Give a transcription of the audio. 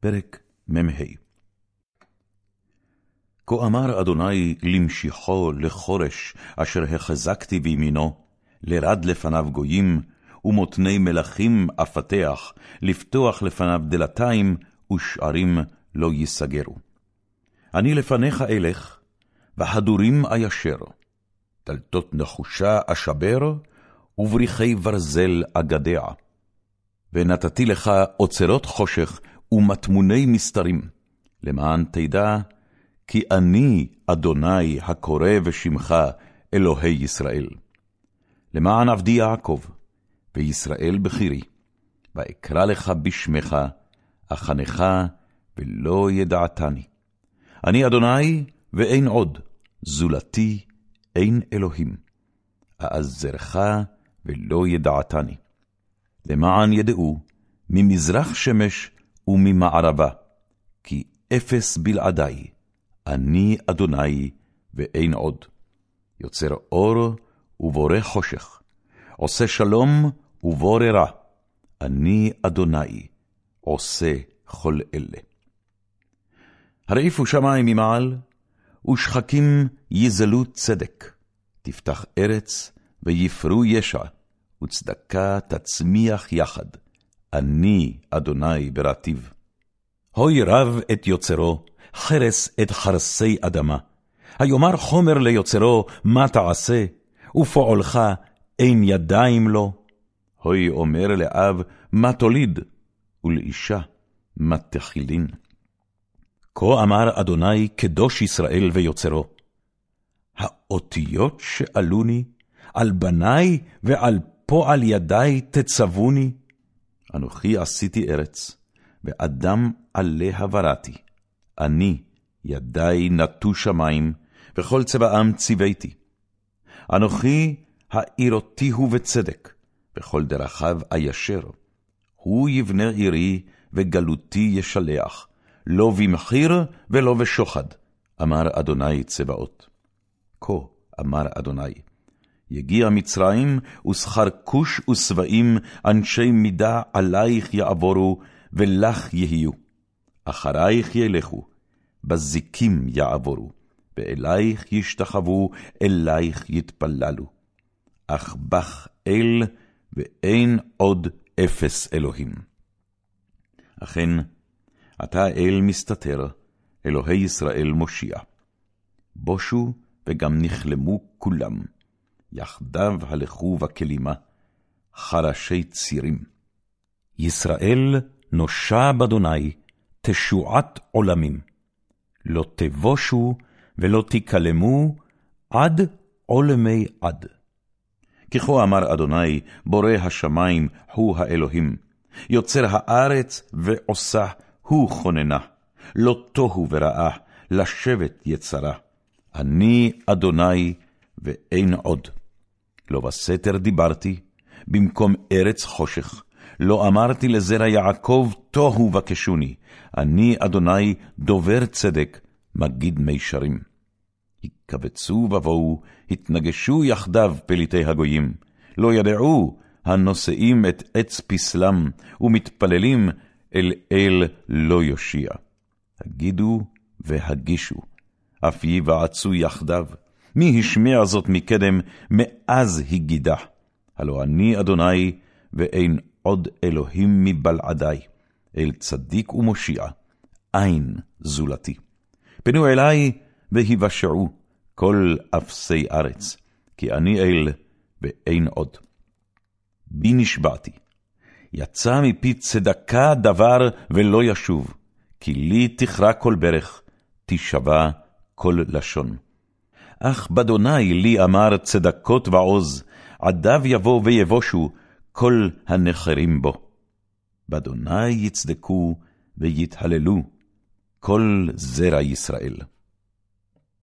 פרק מ"ה כה אמר אדוני למשיחו לחורש, אשר החזקתי בימינו, לרד לפניו גויים, ומותני מלכים אפתח, לפתוח לפניו דלתיים, ושערים לא ייסגרו. אני לפניך אלך, והדורים איישר, דלתות נחושה אשבר, ובריחי ברזל אגדע. ונתתי לך אוצרות חושך, ומטמוני מסתרים, למען תדע, כי אני אדוני הקורא בשמך אלוהי ישראל. למען עבדי יעקב, וישראל בחירי, ואקרא לך בשמך, אחנך ולא ידעתני. אני אדוני ואין עוד, זולתי אין אלוהים. אעזרך ולא ידעתני. למען ידעו, ממזרח שמש וממערבה, כי אפס בלעדי, אני אדוני ואין עוד. יוצר אור ובורא חושך, עושה שלום ובורא רע, אני אדוני, עושה כל אלה. הרעיפו שמים ממעל, ושחקים יזלו צדק, תפתח ארץ ויפרו ישע, וצדקה תצמיח יחד. אני אדוני ברטיב. הוי רב את יוצרו, חרס את חרסי אדמה. היאמר חומר ליוצרו, מה תעשה? ופועלך אין ידיים לו. הוי אומר לאב, מה תוליד? ולאישה, מה תחילין? כה אמר אדוני, קדוש ישראל ויוצרו. האותיות שאלוני, על בניי ועל פועל ידי תצווני, אנוכי עשיתי ארץ, ואדם עליה בראתי. אני, ידי נטו שמים, וכל צבעם ציוויתי. אנוכי העירותיהו בצדק, וכל דרכיו איישר. הוא יבנה עירי, וגלותי ישלח, לא במחיר ולא בשוחד, אמר אדוני צבאות. כה אמר אדוני, יגיע מצרים, ושכר כוש ושבעים, אנשי מידה עלייך יעבורו, ולך יהיו. אחרייך ילכו, בזיקים יעבורו, ואלייך ישתחוו, אלייך יתפללו. אך בך אל, ואין עוד אפס אלוהים. אכן, אתה אל מסתתר, אלוהי ישראל מושיע. בושו וגם נכלמו כולם. יחדיו הלכו בכלימה, חרשי צירים. ישראל נושע באדוני, תשועת עולמים. לא תבושו ולא תכלמו עד עולמי עד. ככה אמר אדוני, בורא השמיים הוא האלוהים, יוצר הארץ ועושה, הוא כוננה. לא תוהו ורעה, לשבת יצרה. אני אדוני ואין עוד. לא בסתר דיברתי, במקום ארץ חושך. לא אמרתי לזרע יעקב, תוהו בקשוני. אני, אדוני, דובר צדק, מגיד מישרים. יקבצו ובואו, התנגשו יחדיו פליטי הגויים. לא ידעו הנושאים את עץ פסלם, ומתפללים אל אל לא יושיע. הגידו והגישו, אף יבעצו יחדיו. מי השמיע זאת מקדם, מאז הגידה? הלא אני אדוני, ואין עוד אלוהים מבלעדי, אל צדיק ומושיע, אין זולתי. פנו אלי, והיוושעו כל אפסי ארץ, כי אני אל, ואין עוד. בי נשבעתי, יצא מפי צדקה דבר ולא ישוב, כי לי תכרע כל ברך, תשבע כל לשון. אך באדוני לי אמר צדקות ועוז, עדיו יבוא ויבושו כל הנחרים בו. באדוני יצדקו ויתהללו כל זרע ישראל.